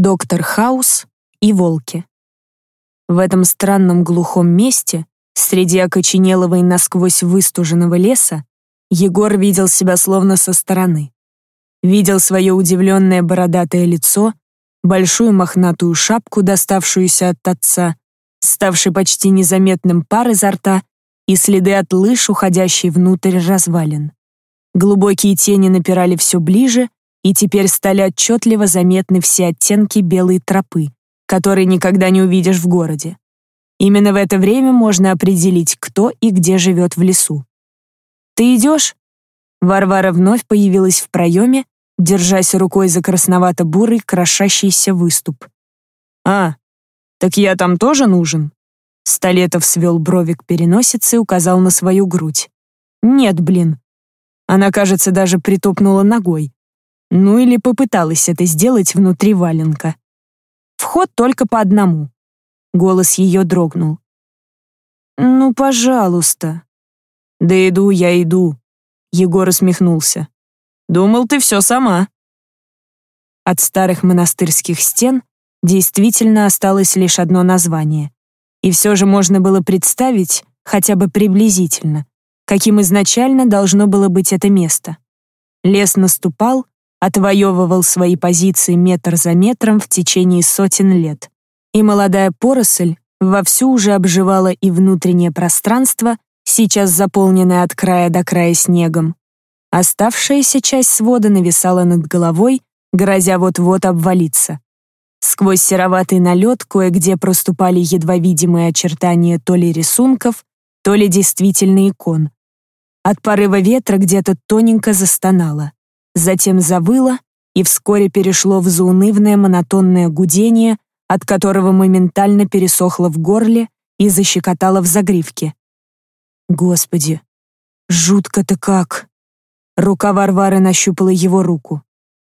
Доктор Хаус и волки. В этом странном глухом месте, среди окоченелого и насквозь выстуженного леса, Егор видел себя словно со стороны. Видел свое удивленное бородатое лицо, большую мохнатую шапку, доставшуюся от отца, ставший почти незаметным пар изо рта и следы от лыж, уходящей внутрь развалин. Глубокие тени напирали все ближе, и теперь стали отчетливо заметны все оттенки белой тропы, которые никогда не увидишь в городе. Именно в это время можно определить, кто и где живет в лесу. «Ты идешь?» Варвара вновь появилась в проеме, держась рукой за красновато-бурый крошащийся выступ. «А, так я там тоже нужен?» Столетов свел брови к и указал на свою грудь. «Нет, блин». Она, кажется, даже притопнула ногой. Ну или попыталась это сделать внутри валенка. Вход только по одному. Голос ее дрогнул. «Ну, пожалуйста». «Да иду я, иду», — Егор усмехнулся. «Думал, ты все сама». От старых монастырских стен действительно осталось лишь одно название. И все же можно было представить, хотя бы приблизительно, каким изначально должно было быть это место. Лес наступал, отвоевывал свои позиции метр за метром в течение сотен лет. И молодая поросль вовсю уже обживала и внутреннее пространство, сейчас заполненное от края до края снегом. Оставшаяся часть свода нависала над головой, грозя вот-вот обвалиться. Сквозь сероватый налет кое-где проступали едва видимые очертания то ли рисунков, то ли действительно икон. От порыва ветра где-то тоненько застонало затем завыло и вскоре перешло в заунывное монотонное гудение, от которого моментально пересохло в горле и защекотало в загривке. Господи, жутко-то как! Рука Варвары нащупала его руку.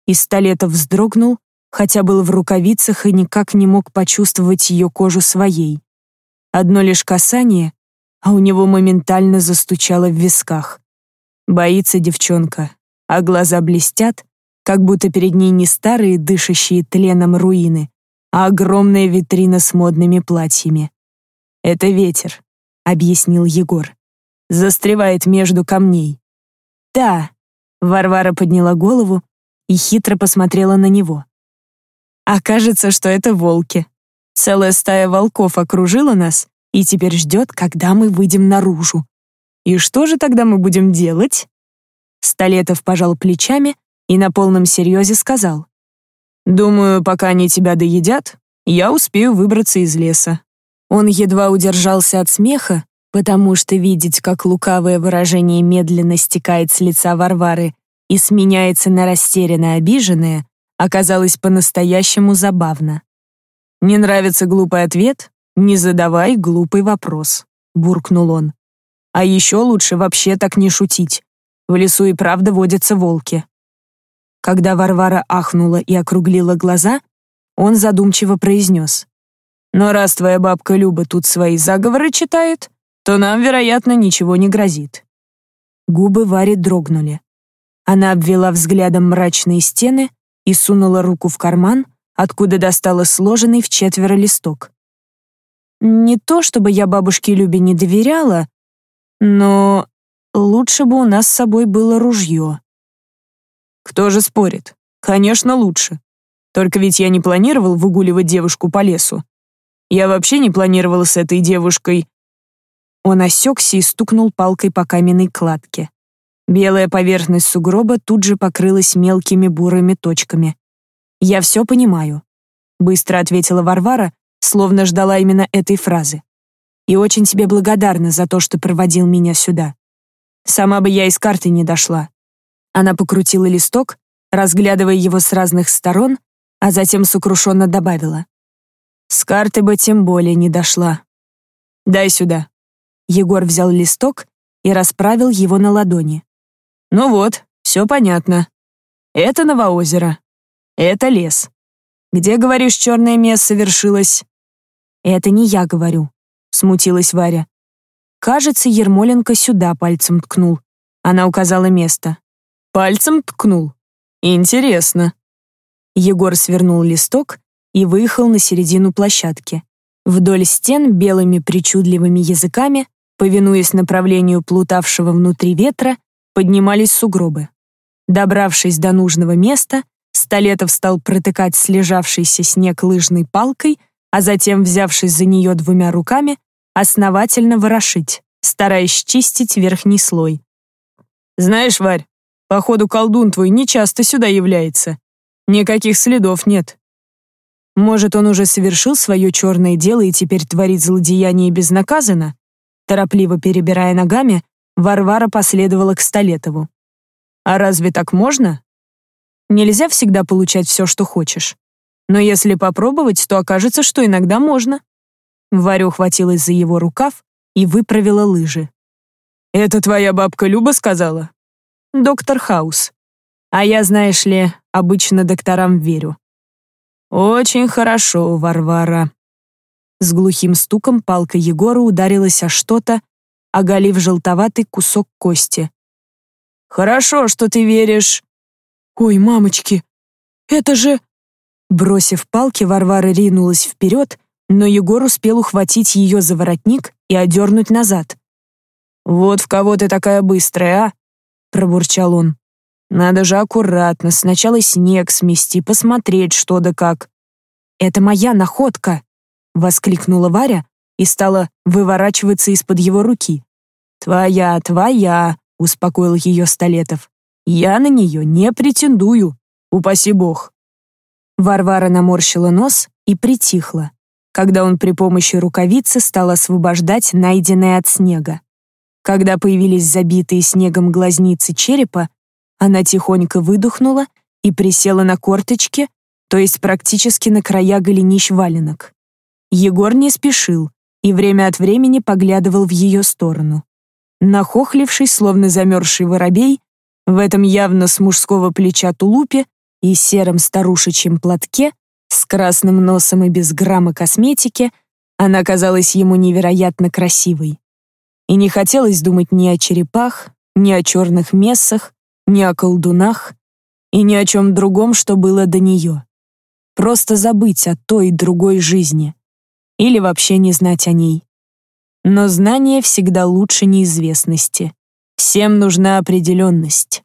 Истолетов вздрогнул, хотя был в рукавицах и никак не мог почувствовать ее кожу своей. Одно лишь касание, а у него моментально застучало в висках. Боится девчонка, а глаза блестят, как будто перед ней не старые, дышащие тленом руины, а огромная витрина с модными платьями. «Это ветер», — объяснил Егор. «Застревает между камней». «Да», — Варвара подняла голову и хитро посмотрела на него. «А кажется, что это волки. Целая стая волков окружила нас и теперь ждет, когда мы выйдем наружу. И что же тогда мы будем делать?» Столетов пожал плечами и на полном серьезе сказал. «Думаю, пока они тебя доедят, я успею выбраться из леса». Он едва удержался от смеха, потому что видеть, как лукавое выражение медленно стекает с лица Варвары и сменяется на растерянно обиженное, оказалось по-настоящему забавно. «Не нравится глупый ответ? Не задавай глупый вопрос», — буркнул он. «А еще лучше вообще так не шутить. В лесу и правда водятся волки. Когда Варвара ахнула и округлила глаза, он задумчиво произнес. «Но раз твоя бабка Люба тут свои заговоры читает, то нам, вероятно, ничего не грозит». Губы Вари дрогнули. Она обвела взглядом мрачные стены и сунула руку в карман, откуда достала сложенный в четверо листок. «Не то чтобы я бабушке Любе не доверяла, но лучше бы у нас с собой было ружье. Кто же спорит? Конечно, лучше. Только ведь я не планировал выгуливать девушку по лесу. Я вообще не планировал с этой девушкой. Он осекся и стукнул палкой по каменной кладке. Белая поверхность сугроба тут же покрылась мелкими бурыми точками. «Я все понимаю», — быстро ответила Варвара, словно ждала именно этой фразы. «И очень тебе благодарна за то, что проводил меня сюда. Сама бы я из карты не дошла. Она покрутила листок, разглядывая его с разных сторон, а затем сокрушенно добавила. С карты бы тем более не дошла. «Дай сюда». Егор взял листок и расправил его на ладони. «Ну вот, все понятно. Это Новоозеро. Это лес. Где, говоришь, черное место совершилось?» «Это не я говорю», — смутилась Варя. Кажется, Ермоленко сюда пальцем ткнул. Она указала место. Пальцем ткнул? Интересно. Егор свернул листок и выехал на середину площадки. Вдоль стен белыми причудливыми языками, повинуясь направлению плутавшего внутри ветра, поднимались сугробы. Добравшись до нужного места, Столетов стал протыкать слежавшийся снег лыжной палкой, а затем, взявшись за нее двумя руками, основательно ворошить, стараясь чистить верхний слой. «Знаешь, Варь, походу колдун твой нечасто сюда является. Никаких следов нет. Может, он уже совершил свое черное дело и теперь творит злодеяние безнаказанно?» Торопливо перебирая ногами, Варвара последовала к Столетову. «А разве так можно?» Нельзя всегда получать все, что хочешь. Но если попробовать, то окажется, что иногда можно. Варя ухватилась за его рукав и выправила лыжи. «Это твоя бабка Люба сказала?» «Доктор Хаус. А я, знаешь ли, обычно докторам верю». «Очень хорошо, Варвара». С глухим стуком палка Егора ударилась о что-то, оголив желтоватый кусок кости. «Хорошо, что ты веришь «Ой, мамочки, это же...» Бросив палки, Варвара ринулась вперед, но Егор успел ухватить ее за воротник и одернуть назад. «Вот в кого ты такая быстрая, а?» — пробурчал он. «Надо же аккуратно, сначала снег смести, посмотреть, что да как». «Это моя находка!» — воскликнула Варя и стала выворачиваться из-под его руки. «Твоя, твоя!» — успокоил ее Столетов. Я на нее не претендую, упаси бог». Варвара наморщила нос и притихла, когда он при помощи рукавицы стал освобождать найденное от снега. Когда появились забитые снегом глазницы черепа, она тихонько выдохнула и присела на корточки, то есть практически на края голенищ валенок. Егор не спешил и время от времени поглядывал в ее сторону. Нахохлившись, словно замерзший воробей, в этом явно с мужского плеча тулупе и сером старушечьем платке, с красным носом и без грамма косметики, она казалась ему невероятно красивой. И не хотелось думать ни о черепах, ни о черных мессах, ни о колдунах и ни о чем другом, что было до нее. Просто забыть о той другой жизни. Или вообще не знать о ней. Но знание всегда лучше неизвестности. Всем нужна определенность.